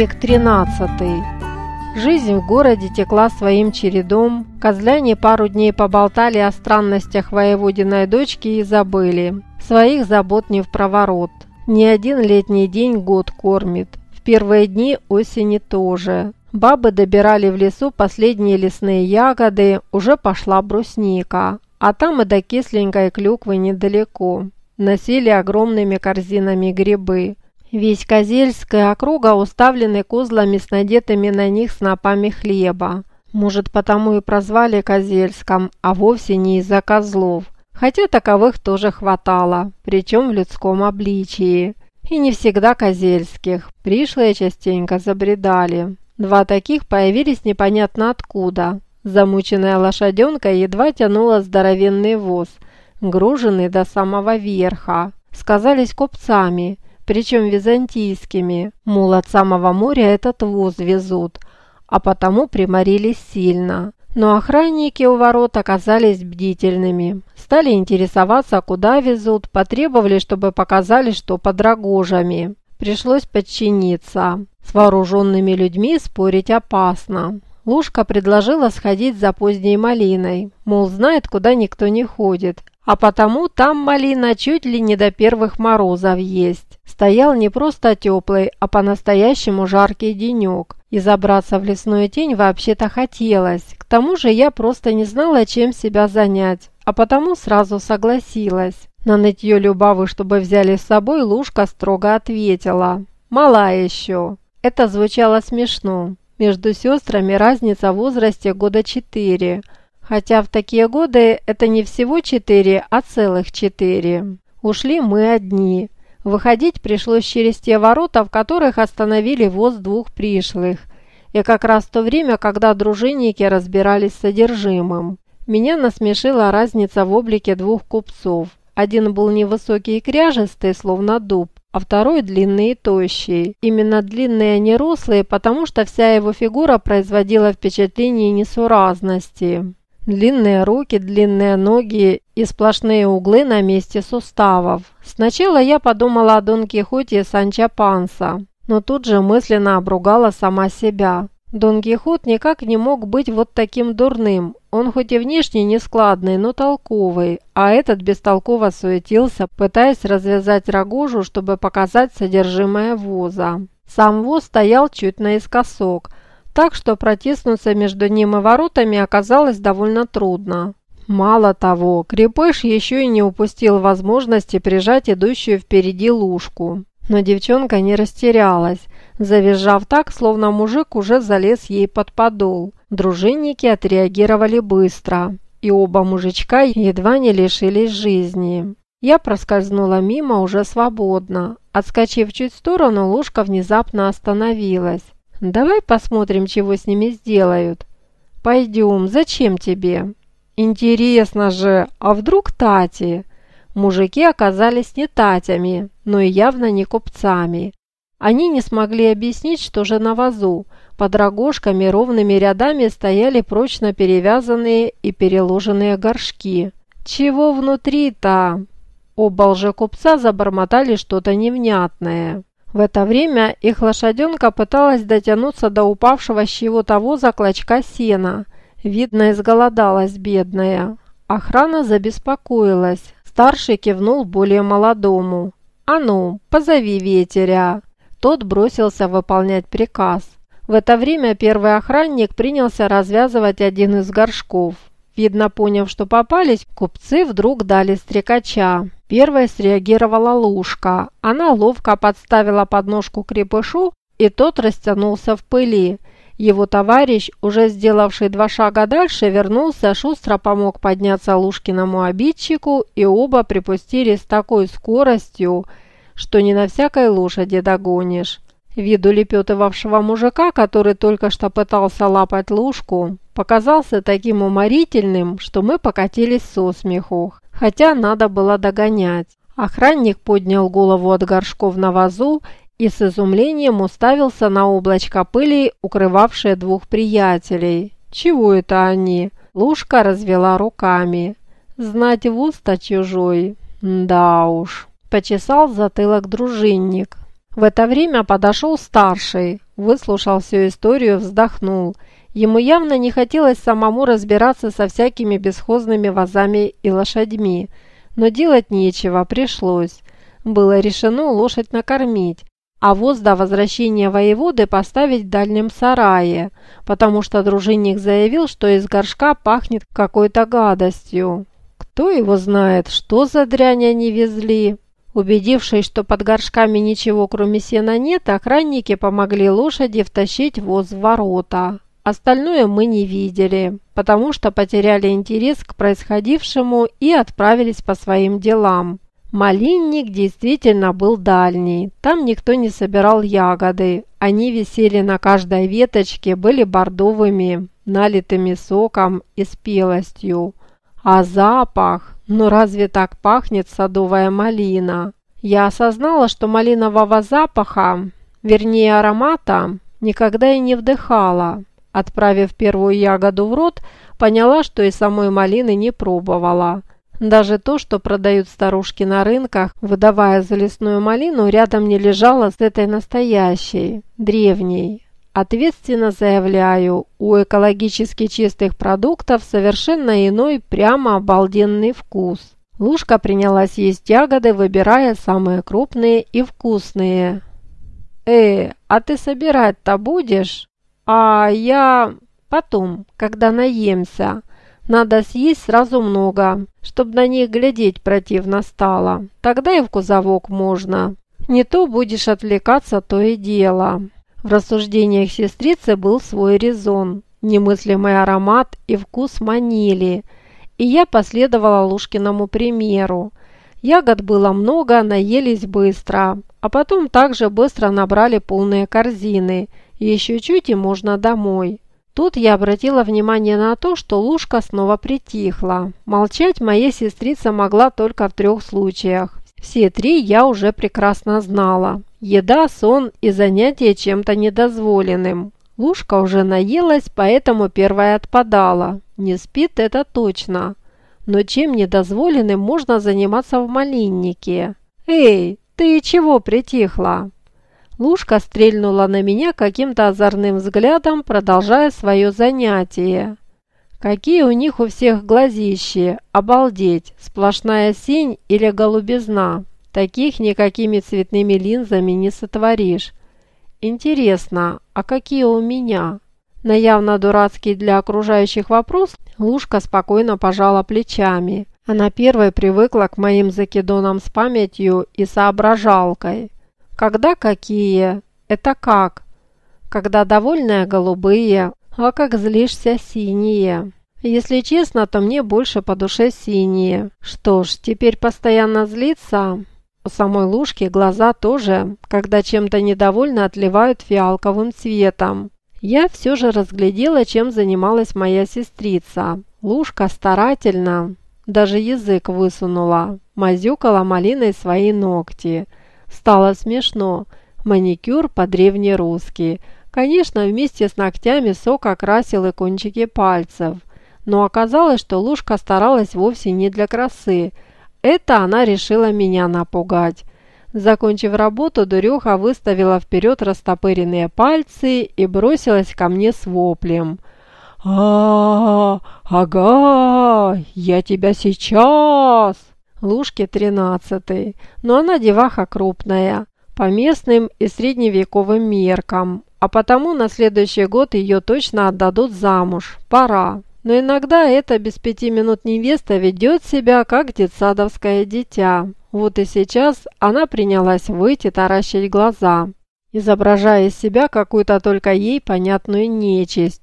Век тринадцатый. Жизнь в городе текла своим чередом. Козляне пару дней поболтали о странностях воеводиной дочки и забыли. Своих забот не в проворот. Ни один летний день год кормит. В первые дни осени тоже. Бабы добирали в лесу последние лесные ягоды, уже пошла брусника. А там и до кисленькой клюквы недалеко. Носили огромными корзинами грибы. Весь Козельская округа уставлены козлами с надетыми на них снопами хлеба. Может, потому и прозвали Козельском, а вовсе не из-за козлов. Хотя таковых тоже хватало, причем в людском обличии. И не всегда козельских, пришлые частенько забредали. Два таких появились непонятно откуда. Замученная лошаденка едва тянула здоровенный воз, груженный до самого верха. Сказались купцами – причем византийскими, мол, от самого моря этот воз везут, а потому приморились сильно. Но охранники у ворот оказались бдительными. Стали интересоваться, куда везут, потребовали, чтобы показали, что под рогожами. Пришлось подчиниться. С вооруженными людьми спорить опасно. Лушка предложила сходить за поздней малиной, мол, знает, куда никто не ходит, а потому там малина чуть ли не до первых морозов есть. Стоял не просто теплый, а по-настоящему жаркий денек, и забраться в лесную тень вообще-то хотелось. К тому же я просто не знала, чем себя занять, а потому сразу согласилась. На нытье Любавы, чтобы взяли с собой, Лушка строго ответила. «Мала еще». Это звучало смешно. Между сестрами разница в возрасте года четыре. Хотя в такие годы это не всего четыре, а целых четыре. Ушли мы одни – Выходить пришлось через те ворота, в которых остановили воз двух пришлых. И как раз в то время, когда дружинники разбирались с содержимым. Меня насмешила разница в облике двух купцов. Один был невысокий и кряжестый, словно дуб, а второй длинный и тощий. Именно длинные, а не рослые, потому что вся его фигура производила впечатление несуразности. Длинные руки, длинные ноги и сплошные углы на месте суставов. Сначала я подумала о Дон Кихоте Санчо Панса, но тут же мысленно обругала сама себя. Дон Кихот никак не мог быть вот таким дурным. Он хоть и внешне нескладный, но толковый, а этот бестолково суетился, пытаясь развязать рогожу, чтобы показать содержимое воза. Сам воз стоял чуть наискосок – так что протиснуться между ним и воротами оказалось довольно трудно. Мало того, крепыш еще и не упустил возможности прижать идущую впереди лужку. Но девчонка не растерялась, завизжав так, словно мужик уже залез ей под подол. Дружинники отреагировали быстро, и оба мужичка едва не лишились жизни. Я проскользнула мимо уже свободно. Отскочив чуть в сторону, лужка внезапно остановилась. Давай посмотрим, чего с ними сделают. Пойдем, зачем тебе? Интересно же, а вдруг Тати? Мужики оказались не Татями, но и явно не купцами. Они не смогли объяснить, что же на вазу. Под рогожками ровными рядами стояли прочно перевязанные и переложенные горшки. Чего внутри-то? Оба лжекупца забормотали что-то невнятное. В это время их лошаденка пыталась дотянуться до упавшего с чего-то воза клочка сена. Видно, изголодалась бедная. Охрана забеспокоилась. Старший кивнул более молодому. «А ну, позови ветеря!» Тот бросился выполнять приказ. В это время первый охранник принялся развязывать один из горшков. Видно, поняв, что попались, купцы вдруг дали стрекача. Первой среагировала Лушка. Она ловко подставила подножку крепышу, и тот растянулся в пыли. Его товарищ, уже сделавший два шага дальше, вернулся, шустро помог подняться Лушкиному обидчику, и оба припустили с такой скоростью, что не на всякой лошади догонишь. Виду лепетывавшего мужика, который только что пытался лапать Лушку, показался таким уморительным, что мы покатились со смеху хотя надо было догонять. Охранник поднял голову от горшков на вазу и с изумлением уставился на облачко пыли, укрывавшее двух приятелей. «Чего это они?» Лушка развела руками. «Знать в уста чужой?» «Да уж». Почесал затылок дружинник. В это время подошел старший. выслушал всю историю, вздохнул. Ему явно не хотелось самому разбираться со всякими бесхозными вазами и лошадьми. Но делать нечего, пришлось. Было решено лошадь накормить, а воз до возвращения воеводы поставить в дальнем сарае, потому что дружинник заявил, что из горшка пахнет какой-то гадостью. Кто его знает, что за дрянь они везли? Убедившись, что под горшками ничего кроме сена нет, охранники помогли лошади втащить воз в ворота. Остальное мы не видели, потому что потеряли интерес к происходившему и отправились по своим делам. Малинник действительно был дальний. Там никто не собирал ягоды. Они висели на каждой веточке, были бордовыми, налитыми соком и спелостью. А запах? Ну разве так пахнет садовая малина? Я осознала, что малинового запаха, вернее аромата, никогда и не вдыхала. Отправив первую ягоду в рот, поняла, что и самой малины не пробовала. Даже то, что продают старушки на рынках, выдавая за лесную малину, рядом не лежало с этой настоящей, древней. Ответственно заявляю, у экологически чистых продуктов совершенно иной, прямо обалденный вкус. Лушка принялась есть ягоды, выбирая самые крупные и вкусные. «Э, а ты собирать-то будешь?» «А я...» «Потом, когда наемся. Надо съесть сразу много, чтобы на них глядеть противно стало. Тогда и в кузовок можно. Не то будешь отвлекаться, то и дело». В рассуждениях сестрицы был свой резон. Немыслимый аромат и вкус манили, и я последовала Лушкиному примеру. Ягод было много, наелись быстро, а потом также быстро набрали полные корзины. Еще чуть и можно домой. Тут я обратила внимание на то, что Лушка снова притихла. Молчать моя сестрица могла только в трех случаях. Все три я уже прекрасно знала. Еда, сон и занятия чем-то недозволенным. Лушка уже наелась, поэтому первая отпадала. Не спит это точно. Но чем недозволенным можно заниматься в малиннике? «Эй, ты чего притихла?» Лушка стрельнула на меня каким-то озорным взглядом, продолжая свое занятие. Какие у них у всех глазищи! Обалдеть! Сплошная синь или голубизна. Таких никакими цветными линзами не сотворишь. Интересно, а какие у меня? На явно дурацкий для окружающих вопрос Лушка спокойно пожала плечами. Она первой привыкла к моим закидонам с памятью и соображалкой. Когда какие? Это как? Когда довольная голубые, а как злишься синие. Если честно, то мне больше по душе синие. Что ж, теперь постоянно злиться? У самой Лушки глаза тоже, когда чем-то недовольно отливают фиалковым цветом. Я все же разглядела, чем занималась моя сестрица. Лушка старательно, даже язык высунула, мазюкала малиной свои ногти. Стало смешно. Маникюр по-древнерусски. Конечно, вместе с ногтями сок окрасил и кончики пальцев. Но оказалось, что Лушка старалась вовсе не для красы – это она решила меня напугать. Закончив работу, дуреха выставила вперед растопыренные пальцы и бросилась ко мне с воплем. а, -а, -а Ага! Я тебя сейчас!» Лужке тринадцатый, но она деваха крупная, по местным и средневековым меркам, а потому на следующий год ее точно отдадут замуж. Пора. Но иногда эта без пяти минут невеста ведет себя, как детсадовское дитя. Вот и сейчас она принялась выйти таращить глаза, изображая из себя какую-то только ей понятную нечисть.